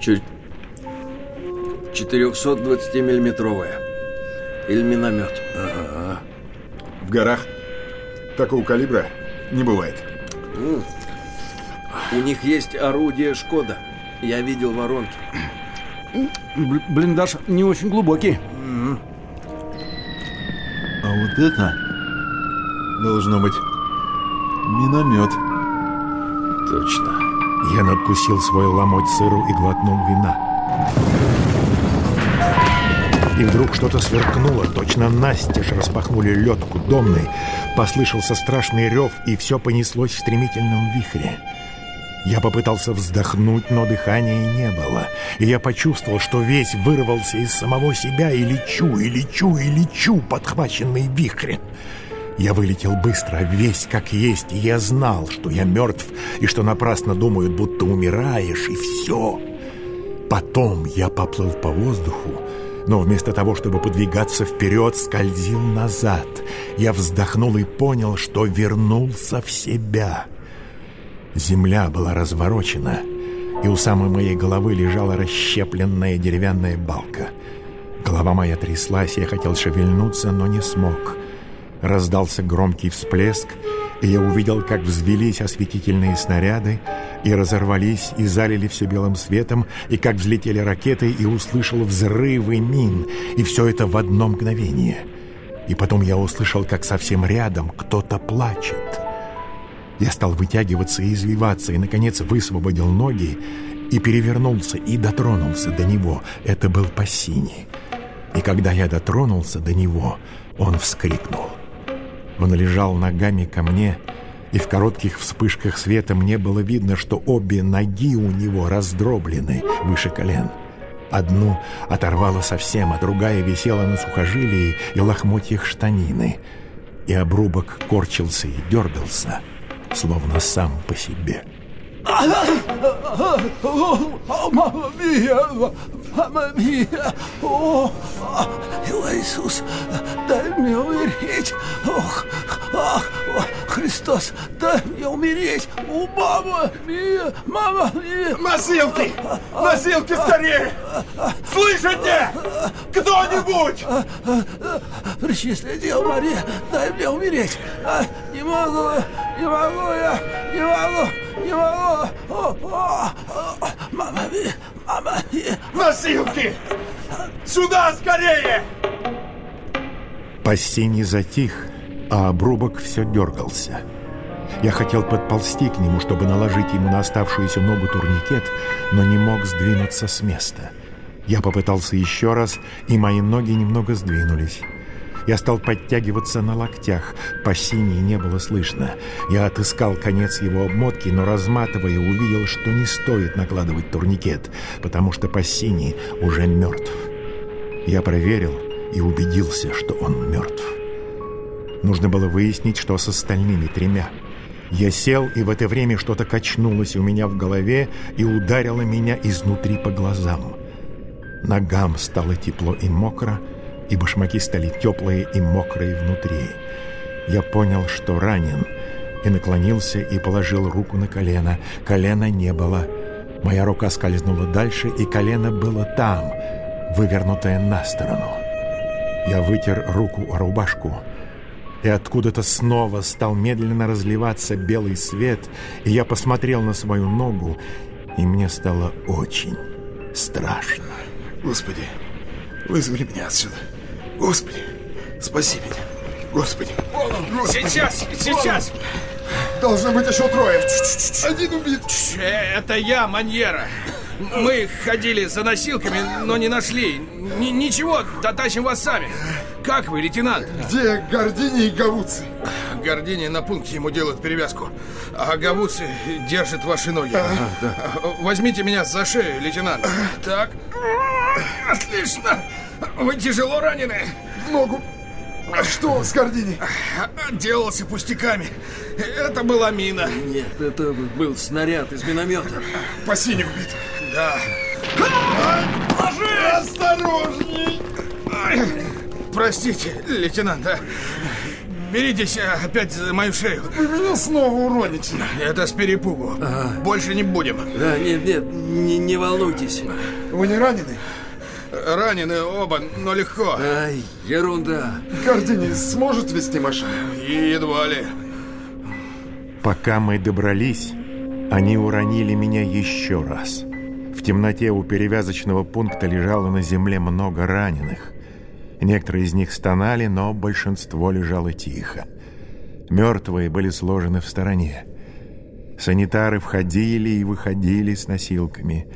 Чуть 420-миллиметровая. Или миномет. Ага. В горах такого калибра не бывает. У них есть орудие «Шкода». Я видел воронки. Блиндаж не очень глубокий. Вот это должно быть миномет. Точно. Я надкусил свой ломоть сыру и глотнул вина. И вдруг что-то сверкнуло, точно настежь распахнули ледку домной, послышался страшный рев, и все понеслось в стремительном вихре. Я попытался вздохнуть, но дыхания не было, и я почувствовал, что весь вырвался из самого себя и лечу, и лечу, и лечу, подхваченный вихрем. Я вылетел быстро, весь как есть, и я знал, что я мертв, и что напрасно думают, будто умираешь, и все. Потом я поплыл по воздуху, но вместо того, чтобы подвигаться вперед, скользил назад. Я вздохнул и понял, что вернулся в себя. Земля была разворочена, и у самой моей головы лежала расщепленная деревянная балка. Голова моя тряслась, я хотел шевельнуться, но не смог. Раздался громкий всплеск, и я увидел, как взвелись осветительные снаряды, и разорвались, и залили все белым светом, и как взлетели ракеты, и услышал взрывы мин, и все это в одно мгновение. И потом я услышал, как совсем рядом кто-то плачет. Я стал вытягиваться и извиваться, и, наконец, высвободил ноги, и перевернулся, и дотронулся до него. Это был Пассини. И когда я дотронулся до него, он вскрикнул. Он лежал ногами ко мне, и в коротких вспышках света мне было видно, что обе ноги у него раздроблены выше колен. Одну оторвало совсем, а другая висела на сухожилии и лохмотьях штанины. И обрубок корчился и дергался, словно сам по себе. Мама мия! Мама мия! О, Иисус, дай мне умереть! Ох, ах, Христос, дай мне умереть! О, мама мия! Мама мия! Носилки! Носилки скорее! Слышите? Кто-нибудь! Пречистая Дева Мария, дай мне умереть! А, не могу, не могу я, не могу, не могу! О, о, о! Мама мия! Носилки! Сюда скорее! Пассини затих, а обрубок все дергался. Я хотел подползти к нему, чтобы наложить ему на оставшуюся ногу турникет, но не мог сдвинуться с места. Я попытался еще раз, и мои ноги немного сдвинулись. Я стал подтягиваться на локтях. По синей не было слышно. Я отыскал конец его обмотки, но, разматывая, увидел, что не стоит накладывать турникет, потому что по синей уже мертв. Я проверил и убедился, что он мертв. Нужно было выяснить, что с остальными тремя. Я сел, и в это время что-то качнулось у меня в голове и ударило меня изнутри по глазам. Ногам стало тепло и мокро, и башмаки стали теплые и мокрые внутри. Я понял, что ранен, и наклонился и положил руку на колено. Колена не было. Моя рука скользнула дальше, и колено было там, вывернутое на сторону. Я вытер руку о рубашку, и откуда-то снова стал медленно разливаться белый свет, и я посмотрел на свою ногу, и мне стало очень страшно. Господи, вызвали меня отсюда. Господи, спаси меня. Господи. Господи. Сейчас, сейчас! Должно быть еще трое. Один убит. Это я, Маньера. Мы ходили за носилками, но не нашли. Ни- ничего, дотащим вас сами. Как вы, лейтенант? Где Гордини и Гавуци? Гордини на пункте ему делают перевязку, а Гавуци держит ваши ноги. Возьмите меня за шею, лейтенант. Так. Отлично. Вы тяжело ранены. Ногу. А что с Гордини? Отделался пустяками. Это была мина. Нет, это был снаряд из миномета. По сине убит. Да. Осторожней! Простите, лейтенант, а? Беритесь опять за мою шею. Вы меня снова уроните. Это с перепугу. Больше не будем. Да, нет, нет, не, не волнуйтесь. Вы не ранены? Ранены оба, но легко. Ай, ерунда. Гордини сможет вести машину? Едва ли. Пока мы добрались, они уронили меня еще раз. В темноте у перевязочного пункта лежало на земле много раненых. Некоторые из них стонали, но большинство лежало тихо. Мертвые были сложены в стороне. Санитары входили и выходили с носилками.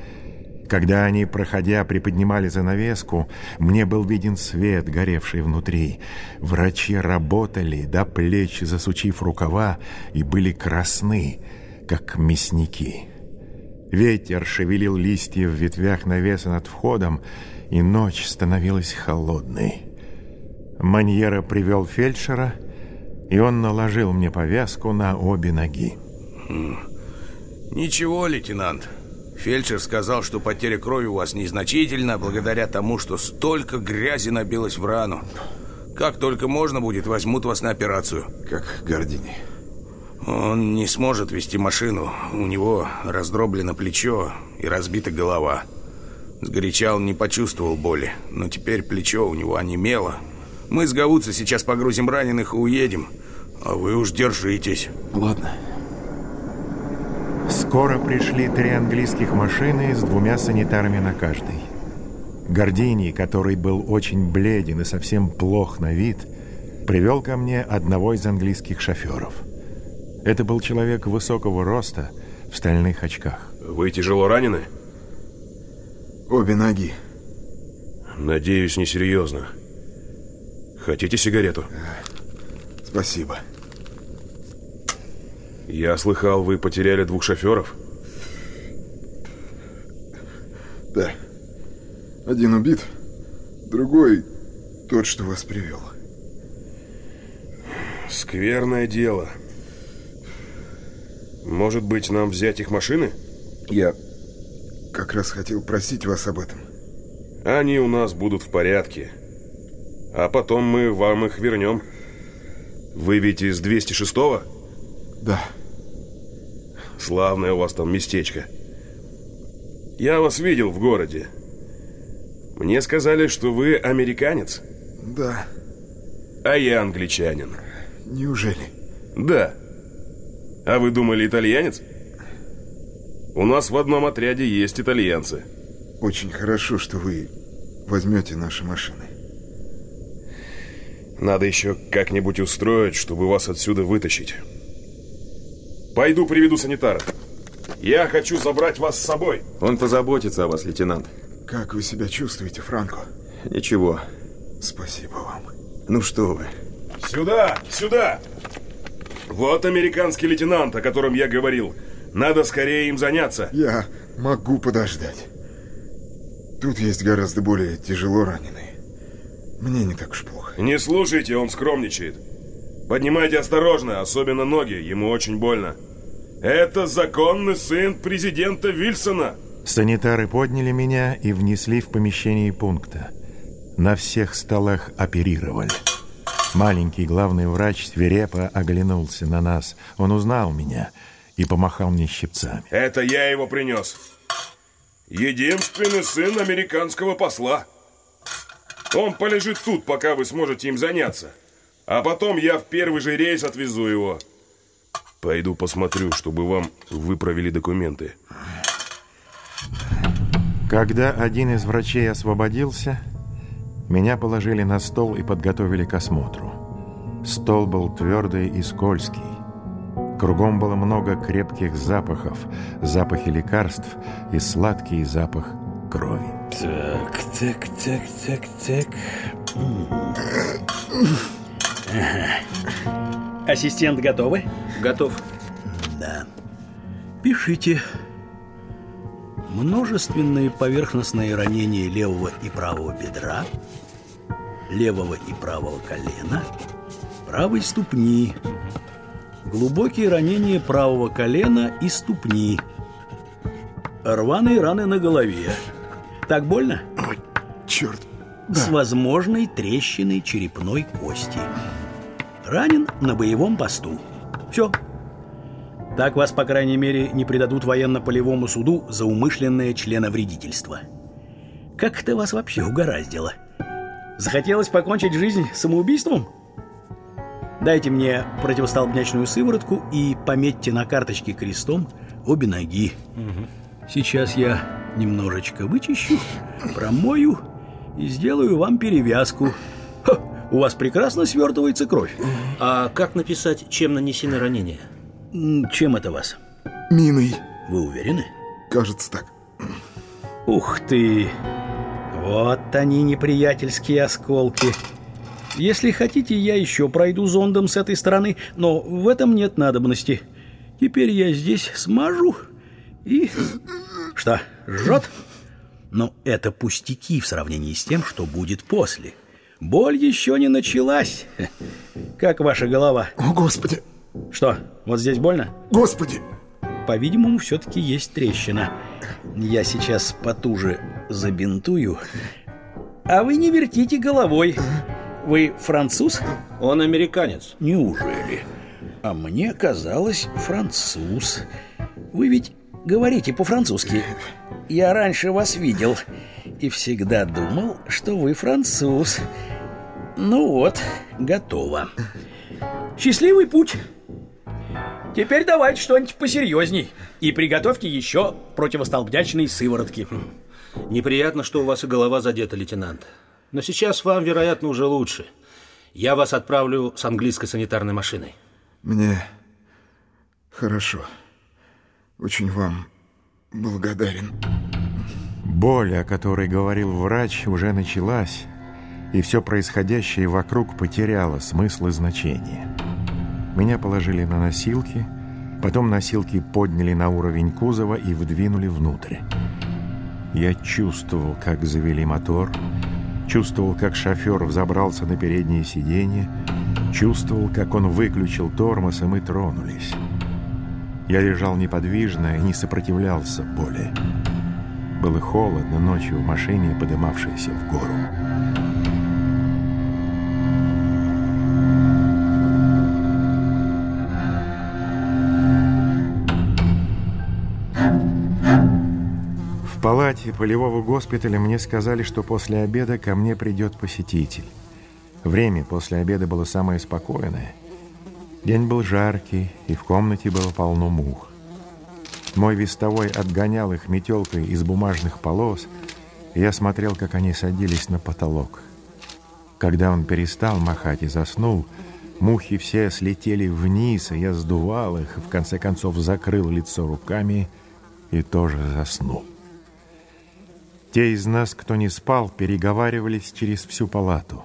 Когда они, проходя, приподнимали занавеску, мне был виден свет, горевший внутри. Врачи работали, до плеч засучив рукава, и были красны, как мясники. Ветер шевелил листья в ветвях навеса над входом, и ночь становилась холодной. Маньера привел фельдшера, и он наложил мне повязку на обе ноги. Ничего, лейтенант. Фельдшер сказал, что потеря крови у вас незначительна, благодаря тому, что столько грязи набилось в рану. Как только можно будет, возьмут вас на операцию. Как Гордини. Он не сможет вести машину. У него раздроблено плечо и разбита голова. Сгоряча он не почувствовал боли, но теперь плечо у него онемело. Мы с Гавуца сейчас погрузим раненых и уедем, а вы уж держитесь. Ладно. Скоро пришли три английских машины с двумя санитарами на каждой. Гордини, который был очень бледен и совсем плох на вид, привел ко мне одного из английских шоферов. Это был человек высокого роста в стальных очках. Вы тяжело ранены? Обе ноги. Надеюсь, несерьезно. Хотите сигарету? Спасибо. Я слыхал, вы потеряли двух шоферов? Да. Один убит, другой тот, что вас привел. Скверное дело. Может быть, нам взять их машины? Я как раз хотел просить вас об этом. Они у нас будут в порядке. А потом мы вам их вернем. Вы ведь из 206-го? Да. Славное у вас там местечко. Я вас видел в городе. Мне сказали, что вы американец, Да. а я англичанин. Неужели? Да. А вы думали, итальянец? У нас в одном отряде есть итальянцы. Очень хорошо, что вы возьмете наши машины. Надо еще как-нибудь устроить, чтобы вас отсюда вытащить. Пойду приведу санитаров. Я хочу забрать вас с собой. Он позаботится о вас, лейтенант. Как вы себя чувствуете, Франко? Ничего. Спасибо вам. Ну что вы. Сюда, сюда! Вот американский лейтенант, о котором я говорил. Надо скорее им заняться. Я могу подождать. Тут есть гораздо более тяжело раненые. Мне не так уж плохо. Не слушайте, он скромничает. Поднимайте осторожно, особенно ноги, ему очень больно. Это законный сын президента Вильсона. Санитары подняли меня и внесли в помещение пункта. На всех столах оперировали. Маленький главный врач свирепо оглянулся на нас. Он узнал меня и помахал мне щипцами. Это я его принес. Единственный сын американского посла. Он полежит тут, пока вы сможете им заняться. А потом я в первый же рейс отвезу его. Пойду посмотрю, чтобы вам выправили документы. Когда один из врачей освободился, меня положили на стол и подготовили к осмотру. Стол был твердый и скользкий. Кругом было много крепких запахов, запахи лекарств и сладкий запах крови. Так, так, так, так, так. Ассистент готовы? Готов. Да. Пишите. Множественные поверхностные ранения левого и правого бедра, левого и правого колена, правой ступни, глубокие ранения правого колена и ступни, рваные раны на голове. Так больно? Ой, черт, с возможной трещиной черепной кости. Ранен на боевом посту. Все. Так вас, по крайней мере, не предадут военно-полевому суду за умышленное членовредительство. Как это вас вообще угораздило? Захотелось покончить жизнь самоубийством? Дайте мне противостолбнячную сыворотку и пометьте на карточке крестом обе ноги. Сейчас я немножечко вычищу, промою и сделаю вам перевязку. У вас прекрасно свертывается кровь. А как написать, чем нанесены ранения? Чем это вас? Миной. Вы уверены? Кажется так. Ух ты! Вот они, неприятельские осколки. Если хотите, я еще пройду зондом с этой стороны, но в этом нет надобности. Теперь я здесь смажу и... Что, жжет? Но это пустяки в сравнении с тем, что будет после. Боль еще не началась. Как ваша голова? О, Господи! Что, вот здесь больно? Господи! По-видимому, все-таки есть трещина. Я сейчас потуже забинтую. А вы не вертите головой. Вы француз? Он американец. Неужели? А мне казалось, француз. Вы ведь говорите по-французски. Я раньше вас видел и всегда думал, что вы француз. Ну вот, готово. Счастливый путь. Теперь давайте что-нибудь посерьезней. И приготовьте еще противостолбнячные сыворотки. Неприятно, что у вас и голова задета, лейтенант. Но сейчас вам, вероятно, уже лучше. Я вас отправлю с английской санитарной машиной. Мне хорошо. Очень вам благодарен. Боль, о которой говорил врач, уже началась, и все происходящее вокруг потеряло смысл и значение. Меня положили на носилки, потом носилки подняли на уровень кузова и вдвинули внутрь. Я чувствовал, как завели мотор, чувствовал, как шофер взобрался на переднее сиденье, чувствовал, как он выключил тормоз, и мы тронулись. Я лежал неподвижно и не сопротивлялся боли. Было холодно ночью в машине, подымавшейся в гору. В палате полевого госпиталя мне сказали, что после обеда ко мне придет посетитель. Время после обеда было самое спокойное. День был жаркий, и в комнате было полно мух. Мой вестовой отгонял их метелкой из бумажных полос, и я смотрел, как они садились на потолок. Когда он перестал махать и заснул, мухи все слетели вниз, и я сдувал их, и в конце концов закрыл лицо руками и тоже заснул. Те из нас, кто не спал, переговаривались через всю палату.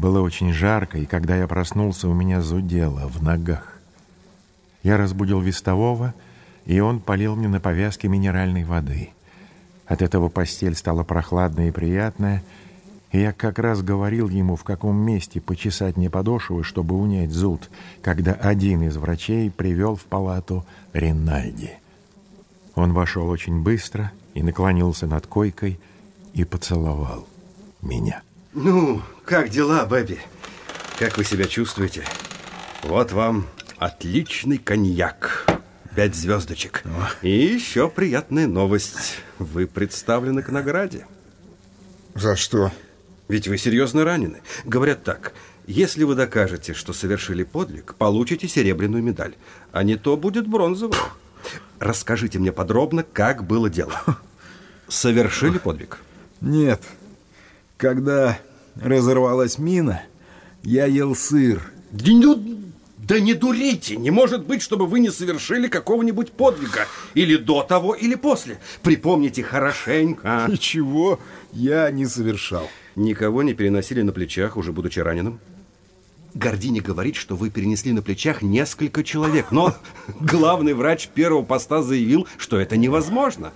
Было очень жарко, и когда я проснулся, у меня зудело в ногах. Я разбудил вестового, и он полил мне на повязке минеральной воды. От этого постель стала прохладная и приятная, и я как раз говорил ему, в каком месте почесать мне подошвы, чтобы унять зуд, когда один из врачей привел в палату Ринальди. Он вошел очень быстро и наклонился над койкой и поцеловал меня. Ну, как дела, Бэби? Как вы себя чувствуете? Вот вам отличный коньяк. Пять звездочек. И еще приятная новость. Вы представлены к награде. За что? Ведь вы серьезно ранены. Говорят так, если вы докажете, что совершили подвиг, получите серебряную медаль. А не то будет бронзовая. Расскажите мне подробно, как было дело. Совершили подвиг? Нет. Когда разорвалась мина, я ел сыр. Да, ну, да не дурите! Не может быть, чтобы вы не совершили какого-нибудь подвига. Или до того, или после. Припомните хорошенько. Ничего я не совершал. Никого не переносили на плечах, уже будучи раненым? Гордини говорит, что вы перенесли на плечах несколько человек, но главный врач первого поста заявил, что это невозможно.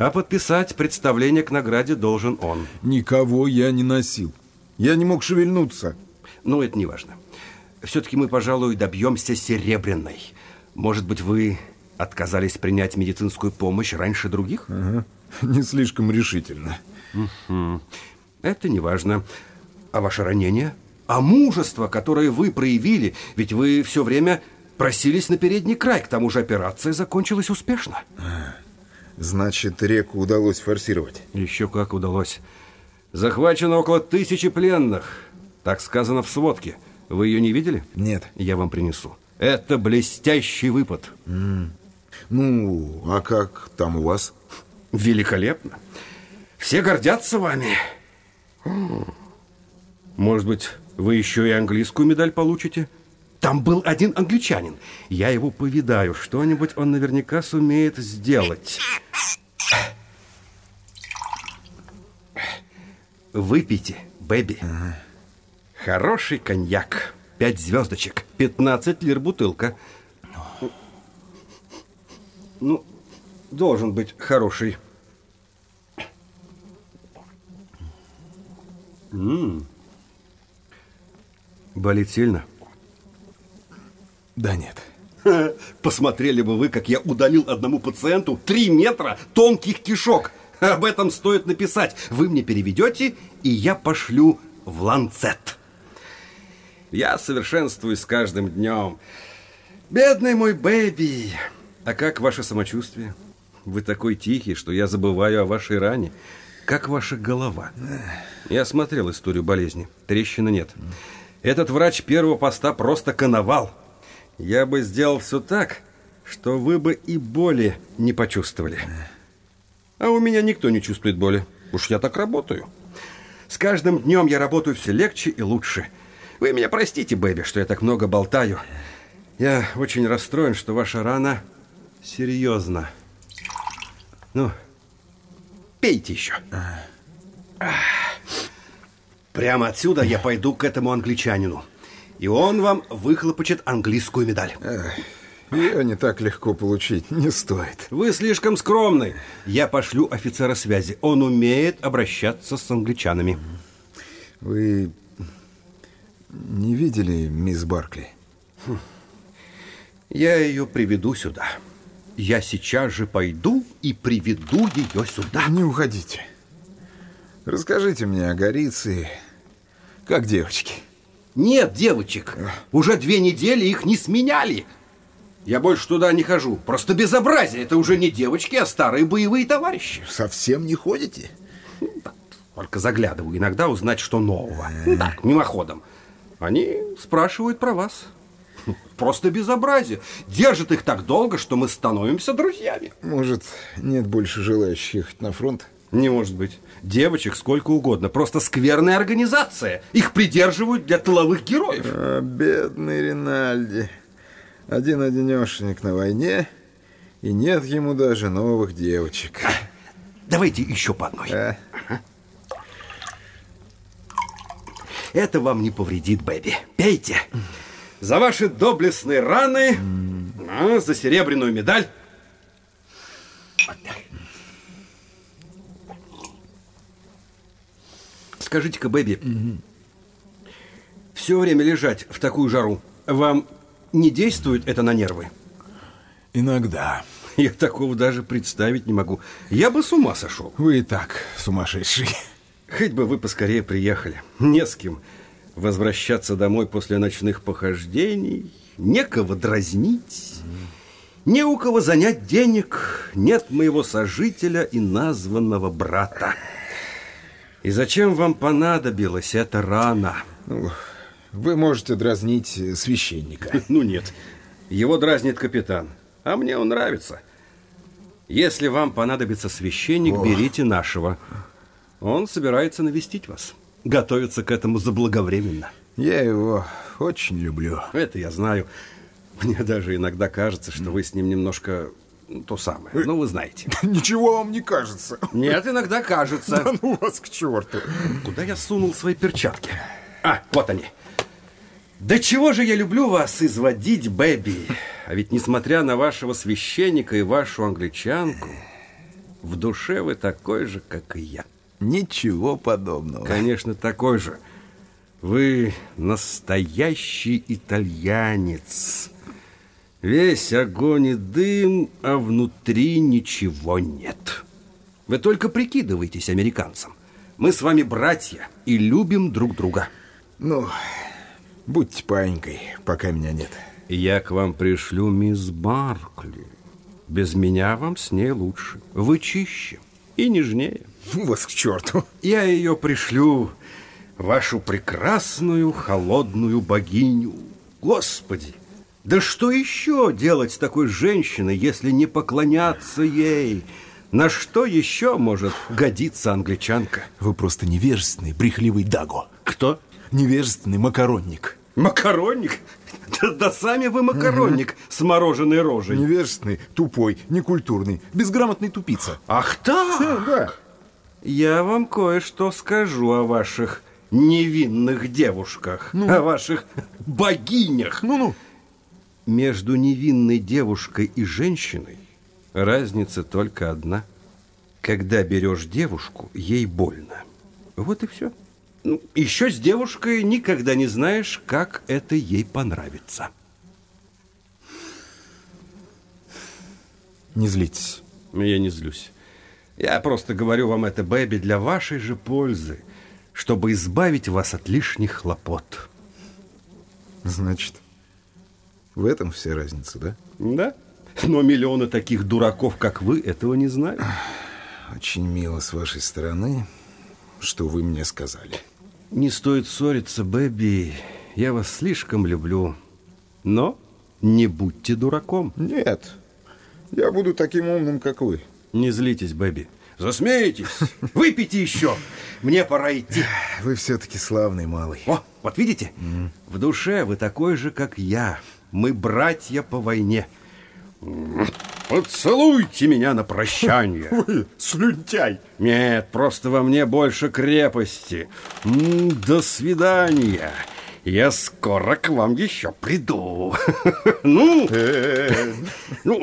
А подписать представление к награде должен он. Никого я не носил. Я не мог шевельнуться. Ну, это не важно. Все-таки мы, пожалуй, добьемся серебряной. Может быть, вы отказались принять медицинскую помощь раньше других? Ага. Не слишком решительно. Угу. Это не важно. А ваше ранение? А мужество, которое вы проявили? Ведь вы все время просились на передний край. К тому же операция закончилась успешно. Значит, реку удалось форсировать. Еще как удалось. Захвачено около тысячи пленных. Так сказано в сводке. Вы ее не видели? Нет. Я вам принесу. Это блестящий выпад. Ну, а как там у вас? Великолепно. Все гордятся вами. Может быть, вы еще и английскую медаль получите? Там был один англичанин. Я его повидаю. Что-нибудь он наверняка сумеет сделать. Выпейте, Бэби. Хороший коньяк. Пять звездочек. 15 лир бутылка. Ну, должен быть хороший. М. Болит сильно? Да нет. Посмотрели бы вы, как я удалил одному пациенту 3 метра тонких кишок. Об этом стоит написать. Вы мне переведете, и я пошлю в Ланцет. Я совершенствуюсь с каждым днем. Бедный мой бэби. А как ваше самочувствие? Вы такой тихий, что я забываю о вашей ране. Как ваша голова? Я смотрел историю болезни. Трещины нет. Этот врач первого поста просто коновал. Я бы сделал все так, что вы бы и боли не почувствовали. А у меня никто не чувствует боли. Уж я так работаю. С каждым днем я работаю все легче и лучше. Вы меня простите, Бэби, что я так много болтаю. Я очень расстроен, что ваша рана серьезна. Ну, пейте еще. Прямо отсюда я пойду к этому англичанину. И он вам выхлопочет английскую медаль. Ее не так легко получить, не стоит. Вы слишком скромный. Я пошлю офицера связи. Он умеет обращаться с англичанами. Вы не видели мисс Баркли? Я ее приведу сюда. Я сейчас же пойду и приведу ее сюда. Не уходите. Расскажите мне о Горице. Как девочки? Нет девочек. Уже две недели их не сменяли. Я больше туда не хожу. Просто безобразие. Это уже не девочки, а старые боевые товарищи. Совсем не ходите? Только заглядываю иногда узнать, что нового. Так, мимоходом. Они спрашивают про вас. Просто безобразие. Держит их так долго, что мы становимся друзьями. Может, нет больше желающих на фронт? Не может быть. Девочек сколько угодно. Просто скверная организация. Их придерживают для тыловых героев. А, бедный Ринальди. Один-одинешенек на войне, и нет ему даже новых девочек. Давайте еще по одной. А? Это вам не повредит, Бэби. Пейте. За ваши доблестные раны, а, за серебряную медаль. Вот так. Скажите-ка, Бэби, все время лежать в такую жару, вам не действует это на нервы? Иногда. Я такого даже представить не могу. Я бы с ума сошел. Вы и так сумасшедший. Хоть бы вы поскорее приехали. Не с кем возвращаться домой после ночных похождений, некого дразнить, не у кого занять денег, нет моего сожителя и названного брата. И зачем вам понадобилась эта рана? Ну, вы можете дразнить священника. Ну нет, его дразнит капитан, а мне он нравится. Если вам понадобится священник, Ох. берите нашего. Он собирается навестить вас. Готовится к этому заблаговременно. Я его очень люблю. Это я знаю. Мне даже иногда кажется, что вы с ним немножко то самое. Ну, вы знаете. Ничего вам не кажется. Нет, иногда кажется. Да ну вас к черту. Куда я сунул свои перчатки? А, вот они. Да чего же я люблю вас изводить, Бэби. А ведь несмотря на вашего священника и вашу англичанку, в душе вы такой же, как и я. Ничего подобного. Конечно, такой же. Вы настоящий итальянец. Весь огонь и дым, а внутри ничего нет. Вы только прикидываетесь американцем. Мы с вами братья и любим друг друга. Ну, будьте паинькой, пока меня нет. Я к вам пришлю мисс Баркли. Без меня вам с ней лучше. Вы чище и нежнее. Вас к черту. Я ее пришлю, вашу прекрасную холодную богиню. Господи, да что еще делать с такой женщиной, если не поклоняться ей? На что еще может годиться англичанка? Вы просто невежественный, брехливый Даго. Кто? Невежественный макаронник. Макаронник? Да, да сами вы макаронник с мороженой рожей. Невежественный, тупой, некультурный, безграмотный тупица. Ах так? Да. Я вам кое-что скажу о ваших невинных девушках, о ваших богинях. Ну-ну. Между невинной девушкой и женщиной разница только одна. Когда берешь девушку, ей больно. Вот и все. Ну, еще с девушкой никогда не знаешь, как это ей понравится. Не злитесь. Я не злюсь. Я просто говорю вам это, Бэби, для вашей же пользы, чтобы избавить вас от лишних хлопот. Значит, в этом вся разница, да? Да. Но миллионы таких дураков, как вы, этого не знают. Очень мило с вашей стороны, что вы мне сказали. Не стоит ссориться, Бэби. Я вас слишком люблю. Но не будьте дураком. Нет, я буду таким умным, как вы. Не злитесь, Бэби. Засмеетесь. Выпейте еще. Мне пора идти. Вы все-таки славный малый. О, вот видите? В душе вы такой же, как я. Мы братья по войне. Поцелуйте меня на прощание. Вы слюнтяй. Нет, просто во мне больше крепости. До свидания. Я скоро к вам еще приду. Ну, ну,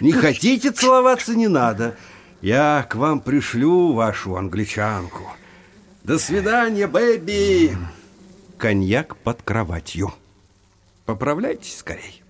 не хотите целоваться, не надо. Я к вам пришлю вашу англичанку. До свидания, бэби. Коньяк под кроватью. Поправляйтесь скорей.